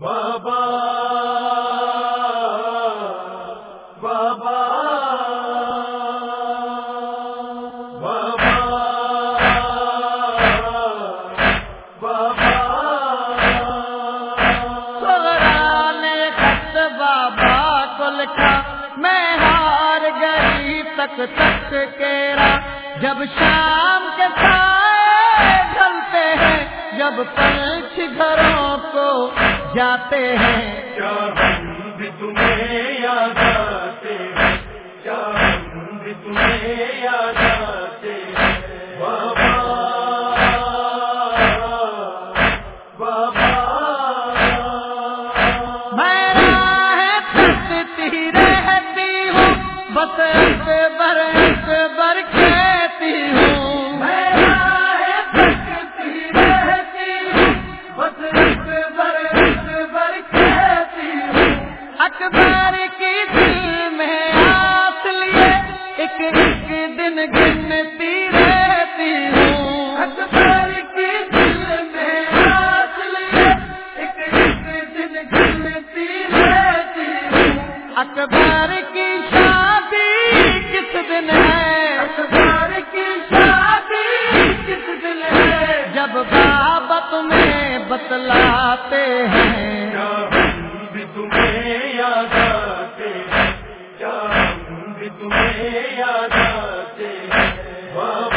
بابا بابا بابا بابا۔ نے بابا میں ہار گئی تک تک کیرا۔ جب شام کے سائے ڈھلتے ہیں، جب پنچھ گھروں کو جاتے ہیں۔ کیا ہم بھی تمہیں یاد آتے ہیں۔ کیا ہم بھی تمہیں یاد آتے ہیں۔ بابا اکبر کی دل میں آس لیے ایک ایک دن گنتی رہتی ہوں۔ اکبر کی دل میں آس لیے ایک ایک دن گنتی رہتی ہوں۔ اکبر کی شادی کس دن ہے؟ اکبر کی شادی کس دن ہے؟ جب بابا تمہیں بتلاتے ہیں۔ تمہیں یاد آتے ہیں کیا ہم بھی تمہیں یاد آتے ہیں۔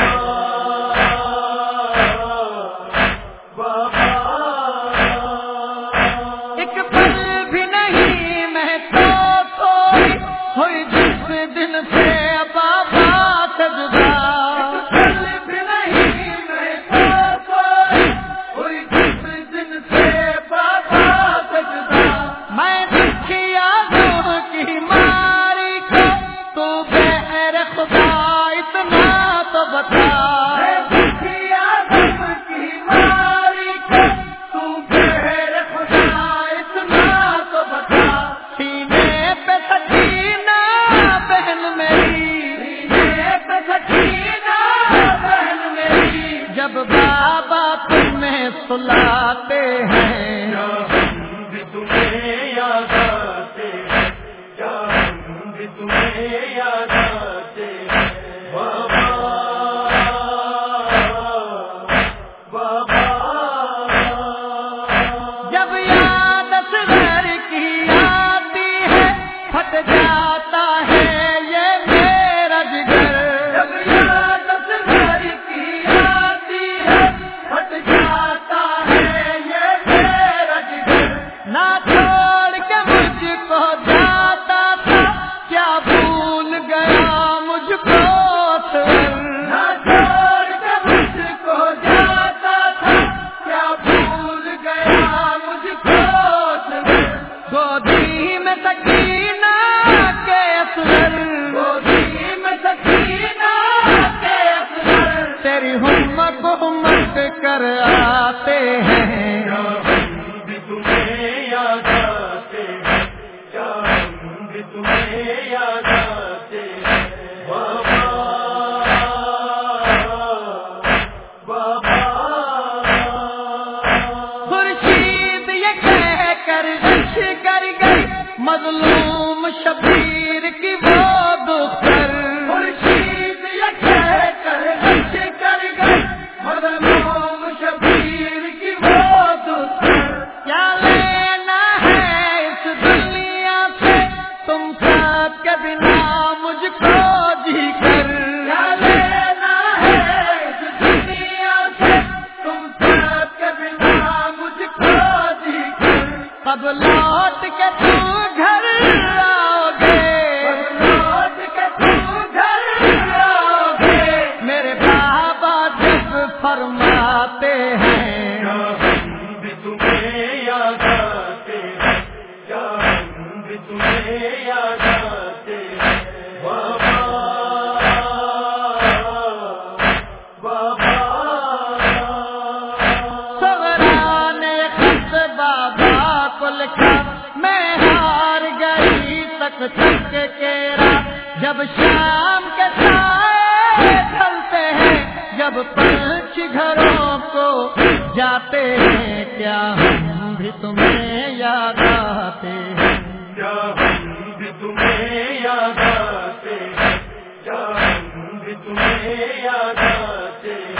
جب بابا تمہیں سلاتے ہیں۔ کیا ہم بھی تمہیں یاد آتے ہیں۔ ہم بھی تمہیں یاد رش کر گئی مظلوم شبیر کی وہ دختر تمہیں یاد آتے بابا بابا۔ سغرا نے خط بابا کو لکھا میں ہار گئی تک تک کیرا جب شام کے سائے ڈھلتے ہیں، جب پنچ گھروں کو جاتے ہیں، کیا ہم بھی تمہیں یاد آتے ہیں؟ تمہیں یاد آتے ہیں تمہیں یاد آتے